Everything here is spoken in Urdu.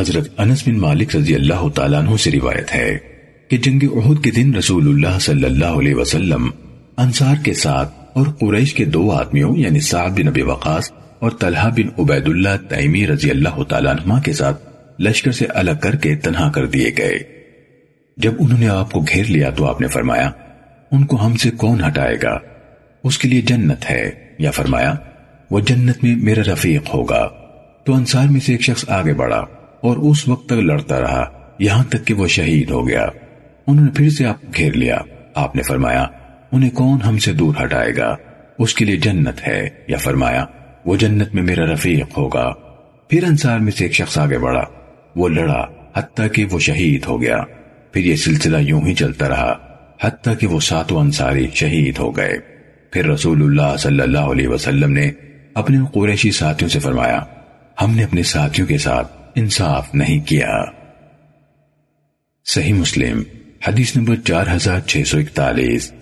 حضرت انس بن مالک رضی اللہ تعالیٰ عنہ سے روایت ہے کہ جنگ احد کے دن رسول اللہ صلی اللہ علیہ وسلم انصار کے ساتھ اور قریش کے دو آدمیوں یعنی سعد بن نبی وقاص اور طلحہ بن عبید اللہ تیمی رضی اللہ تعالیٰ عنہ کے ساتھ لشکر سے الگ کر کے تنہا کر دیے گئے۔ جب انہوں نے آپ کو گھیر لیا تو آپ نے فرمایا، ان کو ہم سے کون ہٹائے گا؟ اس کے لیے جنت ہے۔ یا فرمایا، وہ جنت میں میرا رفیق ہوگا۔ تو انصار میں سے ایک شخص آگے بڑھا۔ اور اس وقت تک لڑتا رہا، یہاں تک کہ وہ شہید ہو گیا۔ انہوں نے پھر سے آپ گھیر لیا۔ آپ نے فرمایا، انہیں کون ہم سے دور ہٹائے گا؟ اس کے لیے جنت ہے۔ یا فرمایا، وہ جنت میں میرا رفیق ہوگا۔ پھر انصار میں سے ایک شخص آگے بڑھا۔ وہ لڑا، حتیٰ کہ وہ شہید ہو گیا۔ پھر یہ سلسلہ یوں ہی چلتا رہا، حتیٰ کہ وہ ساتوں انصاری شہید ہو گئے۔ پھر رسول اللہ صلی اللہ علیہ وسلم نے اپنے قریشی ساتھیوں سے فرمایا، ہم نے اپنے ساتھیوں کے ساتھ انصاف نہیں کیا۔ صحیح مسلم حدیث نمبر چار ہزار چھ سو اکتالیس۔